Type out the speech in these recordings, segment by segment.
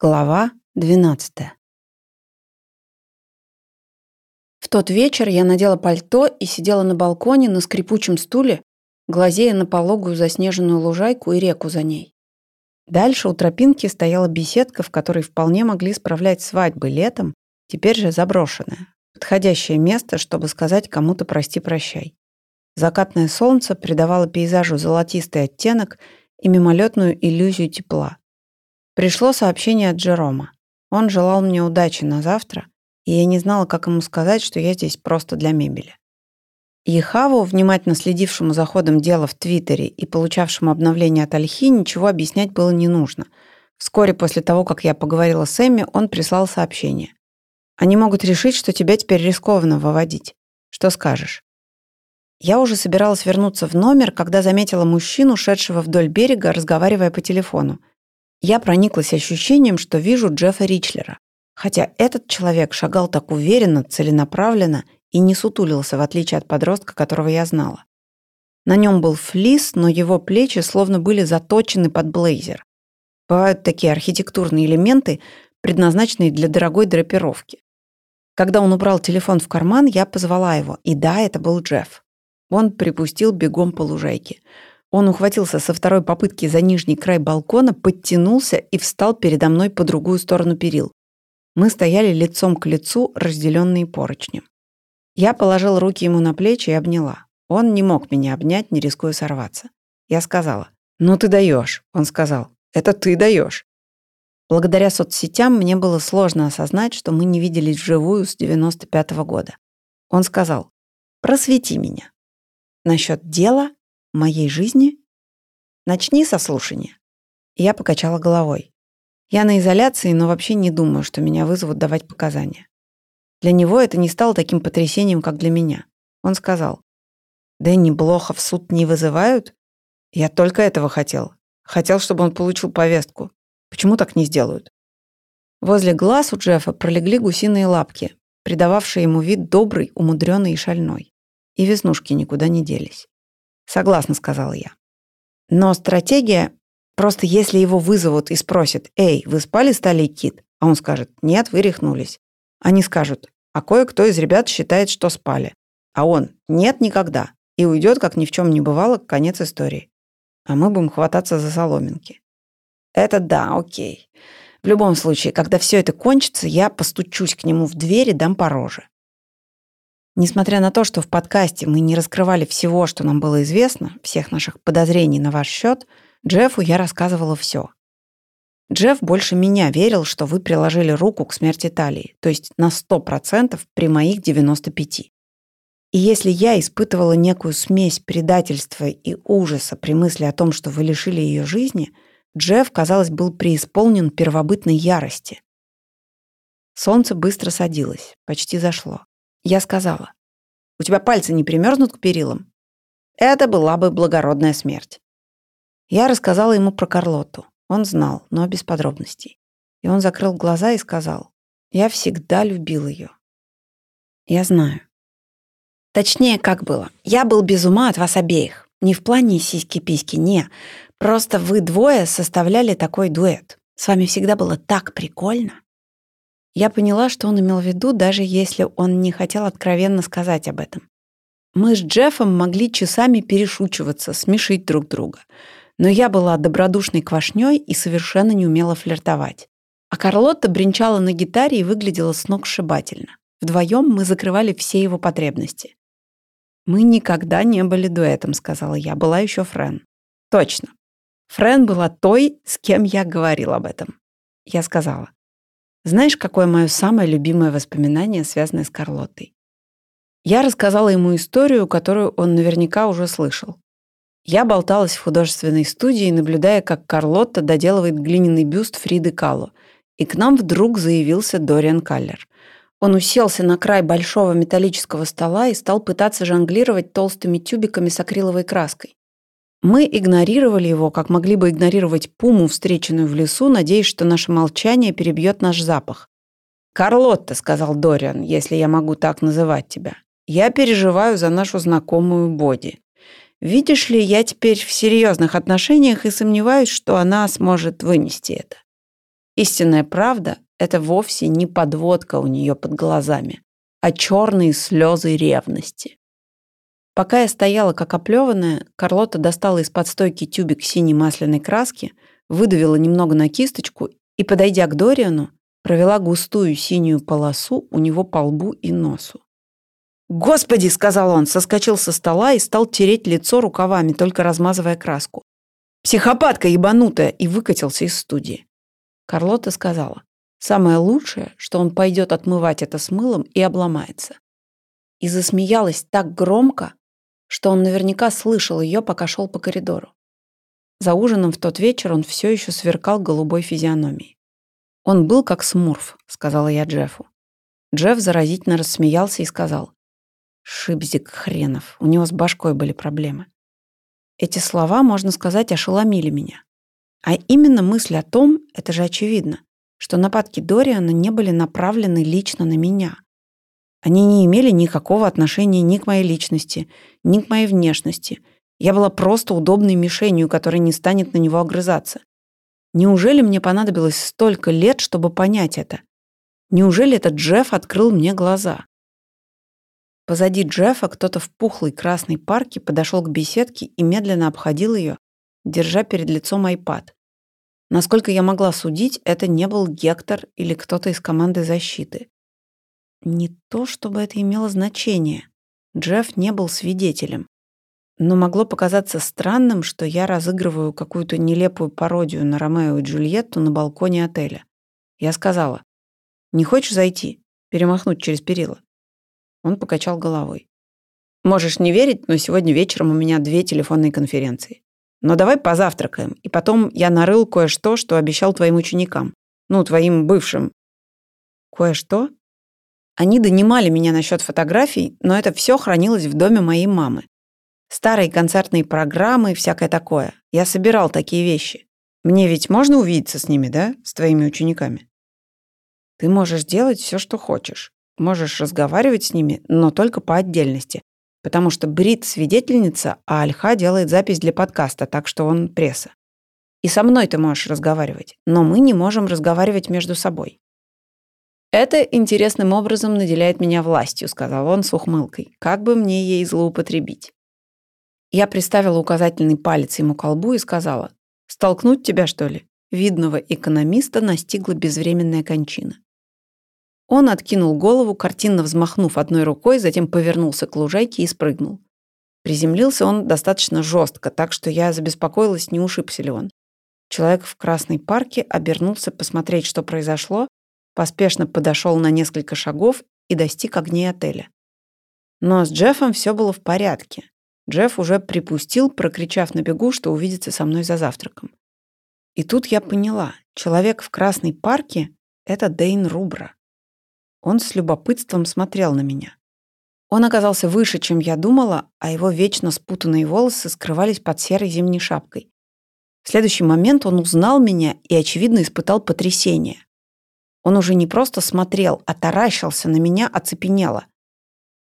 Глава 12 В тот вечер я надела пальто и сидела на балконе на скрипучем стуле, глазея на пологую заснеженную лужайку и реку за ней. Дальше у тропинки стояла беседка, в которой вполне могли справлять свадьбы летом, теперь же заброшенная. Подходящее место, чтобы сказать кому-то «прости-прощай». Закатное солнце придавало пейзажу золотистый оттенок и мимолетную иллюзию тепла. Пришло сообщение от Джерома. Он желал мне удачи на завтра, и я не знала, как ему сказать, что я здесь просто для мебели. Ехаву, внимательно следившему за ходом дела в Твиттере и получавшему обновление от Альхи, ничего объяснять было не нужно. Вскоре после того, как я поговорила с Эмми, он прислал сообщение. «Они могут решить, что тебя теперь рискованно выводить. Что скажешь?» Я уже собиралась вернуться в номер, когда заметила мужчину, шедшего вдоль берега, разговаривая по телефону. Я прониклась ощущением, что вижу Джеффа Ричлера. Хотя этот человек шагал так уверенно, целенаправленно и не сутулился, в отличие от подростка, которого я знала. На нем был флис, но его плечи словно были заточены под блейзер. Бывают такие архитектурные элементы, предназначенные для дорогой драпировки. Когда он убрал телефон в карман, я позвала его, и да, это был Джефф. Он припустил бегом по лужайке. Он ухватился со второй попытки за нижний край балкона, подтянулся и встал передо мной по другую сторону перил. Мы стояли лицом к лицу, разделенные поручнем. Я положил руки ему на плечи и обняла. Он не мог меня обнять, не рискуя сорваться. Я сказала, «Ну ты даешь», — он сказал, «это ты даешь». Благодаря соцсетям мне было сложно осознать, что мы не виделись вживую с 95 -го года. Он сказал, «Просвети меня». Насчет дела моей жизни? Начни со слушания. Я покачала головой. Я на изоляции, но вообще не думаю, что меня вызовут давать показания. Для него это не стало таким потрясением, как для меня. Он сказал, «Дэнни Блоха в суд не вызывают? Я только этого хотел. Хотел, чтобы он получил повестку. Почему так не сделают?» Возле глаз у Джеффа пролегли гусиные лапки, придававшие ему вид добрый, умудренный и шальной. И веснушки никуда не делись. Согласна, сказала я. Но стратегия, просто если его вызовут и спросят, «Эй, вы спали с Талией Кит?» А он скажет, «Нет, вы рехнулись». Они скажут, а кое-кто из ребят считает, что спали. А он, «Нет, никогда». И уйдет, как ни в чем не бывало, конец истории. А мы будем хвататься за соломинки. Это да, окей. В любом случае, когда все это кончится, я постучусь к нему в дверь и дам по роже. Несмотря на то, что в подкасте мы не раскрывали всего, что нам было известно, всех наших подозрений на ваш счет, Джеффу я рассказывала все. Джефф больше меня верил, что вы приложили руку к смерти Талии, то есть на 100% при моих 95%. И если я испытывала некую смесь предательства и ужаса при мысли о том, что вы лишили ее жизни, Джефф, казалось, был преисполнен первобытной ярости. Солнце быстро садилось, почти зашло. Я сказала, «У тебя пальцы не примерзнут к перилам?» Это была бы благородная смерть. Я рассказала ему про Карлоту. Он знал, но без подробностей. И он закрыл глаза и сказал, «Я всегда любил ее». Я знаю. Точнее, как было. Я был без ума от вас обеих. Не в плане сиськи-письки, не. Просто вы двое составляли такой дуэт. С вами всегда было так прикольно. Я поняла, что он имел в виду, даже если он не хотел откровенно сказать об этом. Мы с Джеффом могли часами перешучиваться, смешить друг друга. Но я была добродушной квашней и совершенно не умела флиртовать. А Карлотта бренчала на гитаре и выглядела с ног сшибательно. Вдвоем мы закрывали все его потребности. «Мы никогда не были дуэтом», — сказала я. Была еще Френ. «Точно. Френ была той, с кем я говорил об этом». Я сказала. Знаешь, какое мое самое любимое воспоминание, связанное с Карлоттой? Я рассказала ему историю, которую он наверняка уже слышал. Я болталась в художественной студии, наблюдая, как Карлотта доделывает глиняный бюст Фриды Кало, и к нам вдруг заявился Дориан Каллер. Он уселся на край большого металлического стола и стал пытаться жонглировать толстыми тюбиками с акриловой краской. Мы игнорировали его, как могли бы игнорировать пуму, встреченную в лесу, надеясь, что наше молчание перебьет наш запах. «Карлотта», — сказал Дориан, если я могу так называть тебя, «я переживаю за нашу знакомую Боди. Видишь ли, я теперь в серьезных отношениях и сомневаюсь, что она сможет вынести это». Истинная правда — это вовсе не подводка у нее под глазами, а черные слезы ревности. Пока я стояла как оплеванная, Карлота достала из-под стойки тюбик синей масляной краски, выдавила немного на кисточку и, подойдя к Дориану, провела густую синюю полосу у него по лбу и носу. «Господи!» — сказал он, соскочил со стола и стал тереть лицо рукавами, только размазывая краску. «Психопатка ебанутая!» и выкатился из студии. Карлота сказала, «Самое лучшее, что он пойдет отмывать это с мылом и обломается». И засмеялась так громко, что он наверняка слышал ее, пока шел по коридору. За ужином в тот вечер он все еще сверкал голубой физиономией. «Он был как смурф», — сказала я Джеффу. Джефф заразительно рассмеялся и сказал, «Шибзик хренов, у него с башкой были проблемы». Эти слова, можно сказать, ошеломили меня. А именно мысль о том, это же очевидно, что нападки Дориана не были направлены лично на меня. Они не имели никакого отношения ни к моей личности, ни к моей внешности. Я была просто удобной мишенью, которая не станет на него огрызаться. Неужели мне понадобилось столько лет, чтобы понять это? Неужели этот Джефф открыл мне глаза? Позади Джеффа кто-то в пухлой красной парке подошел к беседке и медленно обходил ее, держа перед лицом айпад. Насколько я могла судить, это не был Гектор или кто-то из команды защиты. Не то, чтобы это имело значение. Джефф не был свидетелем. Но могло показаться странным, что я разыгрываю какую-то нелепую пародию на Ромео и Джульетту на балконе отеля. Я сказала, «Не хочешь зайти? Перемахнуть через перила?» Он покачал головой. «Можешь не верить, но сегодня вечером у меня две телефонные конференции. Но давай позавтракаем, и потом я нарыл кое-что, что обещал твоим ученикам. Ну, твоим бывшим». «Кое-что?» Они донимали меня насчет фотографий, но это все хранилось в доме моей мамы. Старые концертные программы, всякое такое. Я собирал такие вещи. Мне ведь можно увидеться с ними, да? С твоими учениками? Ты можешь делать все, что хочешь. Можешь разговаривать с ними, но только по отдельности. Потому что Брит свидетельница, а Альха делает запись для подкаста, так что он пресса. И со мной ты можешь разговаривать, но мы не можем разговаривать между собой. «Это интересным образом наделяет меня властью», — сказал он с ухмылкой. «Как бы мне ей злоупотребить?» Я приставила указательный палец ему к колбу и сказала, «Столкнуть тебя, что ли?» Видного экономиста настигла безвременная кончина. Он откинул голову, картинно взмахнув одной рукой, затем повернулся к лужайке и спрыгнул. Приземлился он достаточно жестко, так что я забеспокоилась, не ушибся ли он. Человек в красной парке обернулся посмотреть, что произошло, поспешно подошел на несколько шагов и достиг огней отеля. Но с Джеффом все было в порядке. Джефф уже припустил, прокричав на бегу, что увидится со мной за завтраком. И тут я поняла, человек в красной парке — это Дейн Рубра. Он с любопытством смотрел на меня. Он оказался выше, чем я думала, а его вечно спутанные волосы скрывались под серой зимней шапкой. В следующий момент он узнал меня и, очевидно, испытал потрясение. Он уже не просто смотрел, а таращился на меня оцепенело.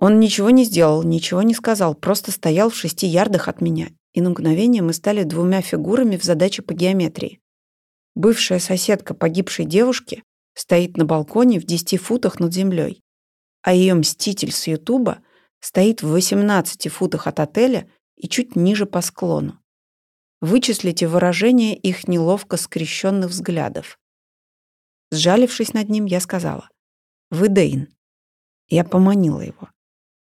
Он ничего не сделал, ничего не сказал, просто стоял в шести ярдах от меня, и на мгновение мы стали двумя фигурами в задаче по геометрии. Бывшая соседка погибшей девушки стоит на балконе в десяти футах над землей, а ее мститель с Ютуба стоит в 18 футах от отеля и чуть ниже по склону. Вычислите выражение их неловко скрещенных взглядов. Сжалившись над ним, я сказала, «Вы Дейн». Я поманила его.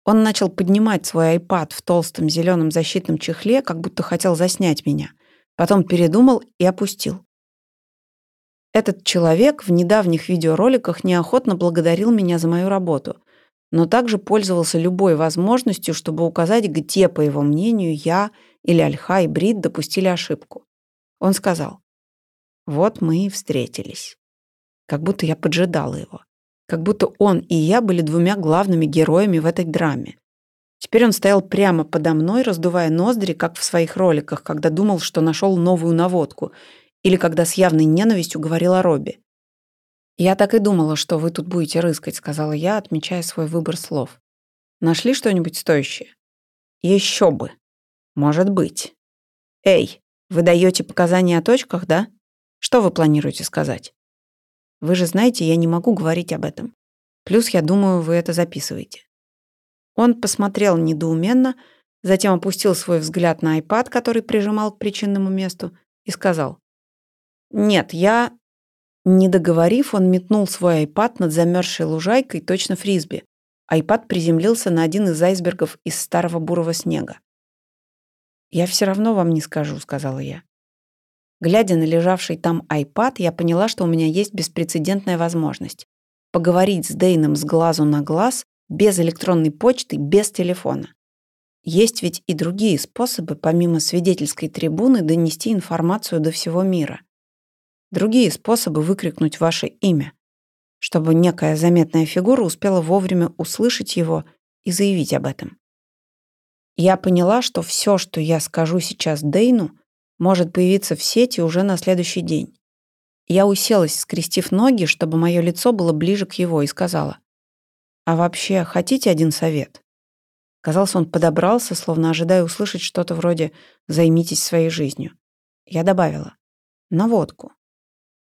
Он начал поднимать свой айпад в толстом зеленом защитном чехле, как будто хотел заснять меня. Потом передумал и опустил. Этот человек в недавних видеороликах неохотно благодарил меня за мою работу, но также пользовался любой возможностью, чтобы указать, где, по его мнению, я или Альха и Брит допустили ошибку. Он сказал, «Вот мы и встретились» как будто я поджидала его. Как будто он и я были двумя главными героями в этой драме. Теперь он стоял прямо подо мной, раздувая ноздри, как в своих роликах, когда думал, что нашел новую наводку, или когда с явной ненавистью говорил о Робби. «Я так и думала, что вы тут будете рыскать», — сказала я, отмечая свой выбор слов. «Нашли что-нибудь стоящее?» «Еще бы. Может быть. Эй, вы даете показания о точках, да? Что вы планируете сказать?» Вы же знаете, я не могу говорить об этом. Плюс, я думаю, вы это записываете». Он посмотрел недоуменно, затем опустил свой взгляд на iPad, который прижимал к причинному месту, и сказал. «Нет, я...» Не договорив, он метнул свой iPad над замерзшей лужайкой, точно фрисби. iPad приземлился на один из айсбергов из старого бурого снега. «Я все равно вам не скажу», — сказала я. Глядя на лежавший там iPad, я поняла, что у меня есть беспрецедентная возможность поговорить с Дейном с глазу на глаз, без электронной почты, без телефона. Есть ведь и другие способы, помимо свидетельской трибуны, донести информацию до всего мира. Другие способы выкрикнуть ваше имя, чтобы некая заметная фигура успела вовремя услышать его и заявить об этом. Я поняла, что все, что я скажу сейчас Дейну, может появиться в сети уже на следующий день. Я уселась, скрестив ноги, чтобы мое лицо было ближе к его, и сказала, «А вообще, хотите один совет?» Казалось, он подобрался, словно ожидая услышать что-то вроде «займитесь своей жизнью». Я добавила «на водку».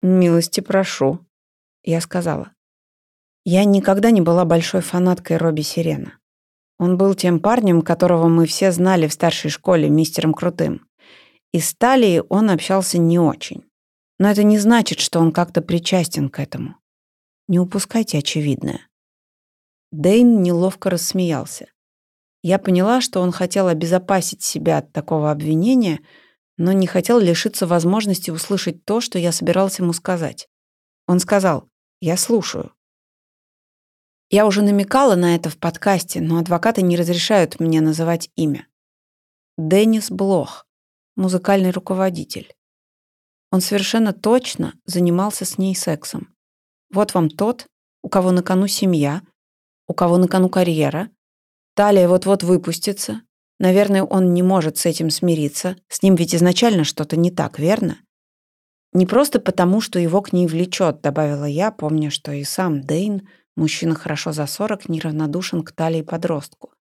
«Милости прошу», — я сказала. Я никогда не была большой фанаткой Робби Сирена. Он был тем парнем, которого мы все знали в старшей школе, мистером Крутым. И с Талией он общался не очень. Но это не значит, что он как-то причастен к этому. Не упускайте очевидное. Дейн неловко рассмеялся. Я поняла, что он хотел обезопасить себя от такого обвинения, но не хотел лишиться возможности услышать то, что я собирался ему сказать. Он сказал, «Я слушаю». Я уже намекала на это в подкасте, но адвокаты не разрешают мне называть имя. Деннис Блох, музыкальный руководитель. Он совершенно точно занимался с ней сексом. Вот вам тот, у кого на кону семья, у кого на кону карьера. Талия вот-вот выпустится. Наверное, он не может с этим смириться. С ним ведь изначально что-то не так, верно? Не просто потому, что его к ней влечет, добавила я, помня, что и сам Дейн, мужчина хорошо за сорок, неравнодушен к талии подростку.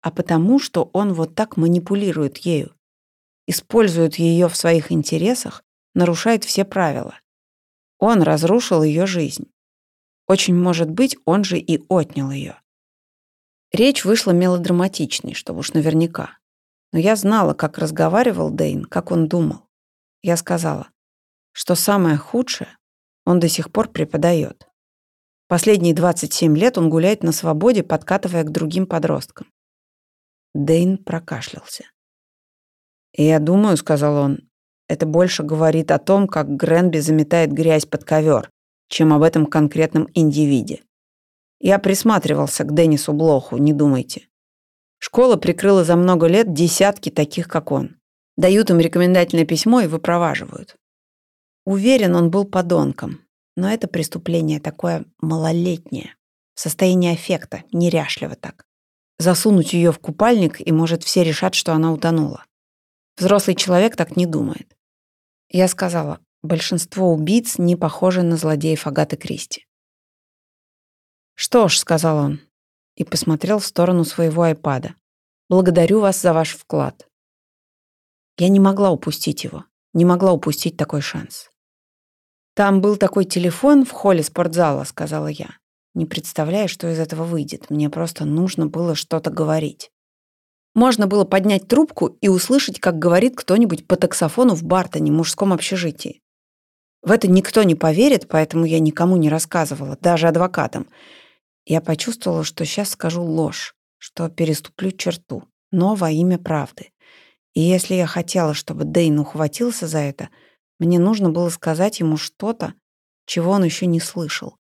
А потому, что он вот так манипулирует ею, использует ее в своих интересах нарушает все правила. Он разрушил ее жизнь. Очень может быть, он же и отнял ее. Речь вышла мелодраматичной, чтобы уж наверняка. Но я знала, как разговаривал Дейн, как он думал. Я сказала, что самое худшее он до сих пор преподает. Последние 27 лет он гуляет на свободе, подкатывая к другим подросткам. Дейн прокашлялся. «И я думаю», — сказал он, это больше говорит о том, как Гренби заметает грязь под ковер, чем об этом конкретном индивиде. Я присматривался к Деннису Блоху, не думайте. Школа прикрыла за много лет десятки таких, как он. Дают им рекомендательное письмо и выпроваживают. Уверен, он был подонком, но это преступление такое малолетнее, состояние аффекта, неряшливо так. Засунуть ее в купальник, и, может, все решат, что она утонула. Взрослый человек так не думает. Я сказала, большинство убийц не похожи на злодеев Агаты Кристи. «Что ж», — сказал он, и посмотрел в сторону своего айпада. «Благодарю вас за ваш вклад». Я не могла упустить его, не могла упустить такой шанс. «Там был такой телефон в холле спортзала», — сказала я. Не представляю, что из этого выйдет. Мне просто нужно было что-то говорить. Можно было поднять трубку и услышать, как говорит кто-нибудь по таксофону в Бартоне, мужском общежитии. В это никто не поверит, поэтому я никому не рассказывала, даже адвокатам. Я почувствовала, что сейчас скажу ложь, что переступлю черту, но во имя правды. И если я хотела, чтобы Дэйн ухватился за это, мне нужно было сказать ему что-то, чего он еще не слышал.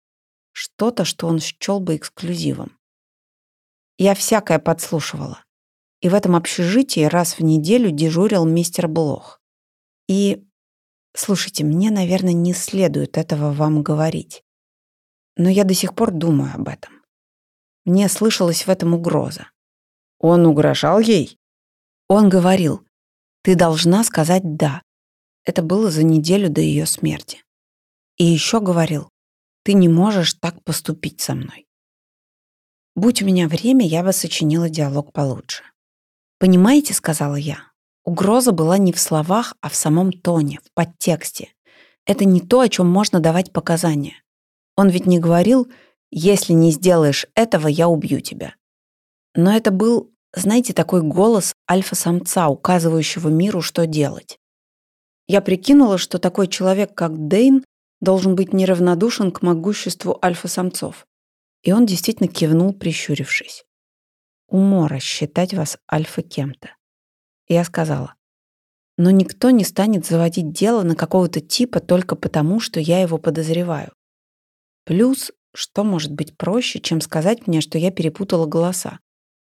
Что-то, что он счел бы эксклюзивом. Я всякое подслушивала и в этом общежитии раз в неделю дежурил мистер Блох. И, слушайте, мне, наверное, не следует этого вам говорить. Но я до сих пор думаю об этом. Мне слышалась в этом угроза. Он угрожал ей? Он говорил, ты должна сказать «да». Это было за неделю до ее смерти. И еще говорил, ты не можешь так поступить со мной. Будь у меня время, я бы сочинила диалог получше. «Понимаете», — сказала я, — угроза была не в словах, а в самом тоне, в подтексте. Это не то, о чем можно давать показания. Он ведь не говорил, если не сделаешь этого, я убью тебя. Но это был, знаете, такой голос альфа-самца, указывающего миру, что делать. Я прикинула, что такой человек, как Дейн, должен быть неравнодушен к могуществу альфа-самцов. И он действительно кивнул, прищурившись. Умора считать вас альфа кем-то. Я сказала, но никто не станет заводить дело на какого-то типа только потому, что я его подозреваю. Плюс, что может быть проще, чем сказать мне, что я перепутала голоса?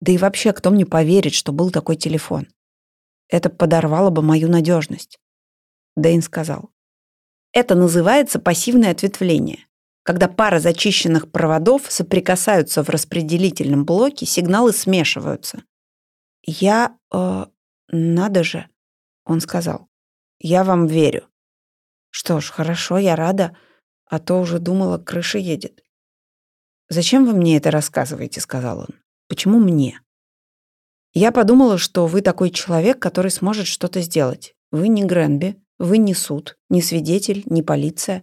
Да и вообще, кто мне поверит, что был такой телефон? Это подорвало бы мою надежность. Дэйн сказал. Это называется пассивное ответвление. Когда пара зачищенных проводов соприкасаются в распределительном блоке, сигналы смешиваются. Я... Э, надо же, он сказал. Я вам верю. Что ж, хорошо, я рада, а то уже думала, крыша едет. «Зачем вы мне это рассказываете?» — сказал он. «Почему мне?» Я подумала, что вы такой человек, который сможет что-то сделать. Вы не Гренби, вы не суд, не свидетель, не полиция.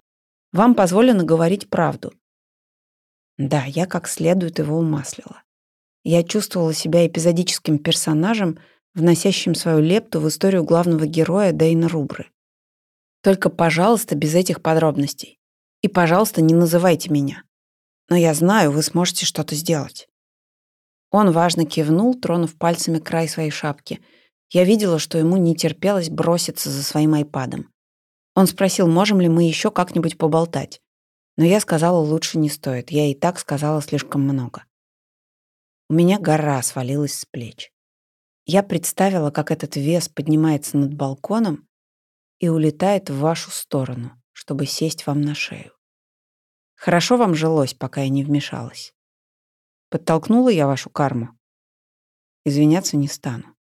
Вам позволено говорить правду. Да, я как следует его умаслила. Я чувствовала себя эпизодическим персонажем, вносящим свою лепту в историю главного героя Дейна Рубры. Только, пожалуйста, без этих подробностей. И, пожалуйста, не называйте меня. Но я знаю, вы сможете что-то сделать. Он важно кивнул, тронув пальцами край своей шапки — я видела, что ему не терпелось броситься за своим айпадом. Он спросил, можем ли мы еще как-нибудь поболтать. Но я сказала, лучше не стоит. Я и так сказала слишком много. У меня гора свалилась с плеч. Я представила, как этот вес поднимается над балконом и улетает в вашу сторону, чтобы сесть вам на шею. Хорошо вам жилось, пока я не вмешалась. Подтолкнула я вашу карму. Извиняться не стану.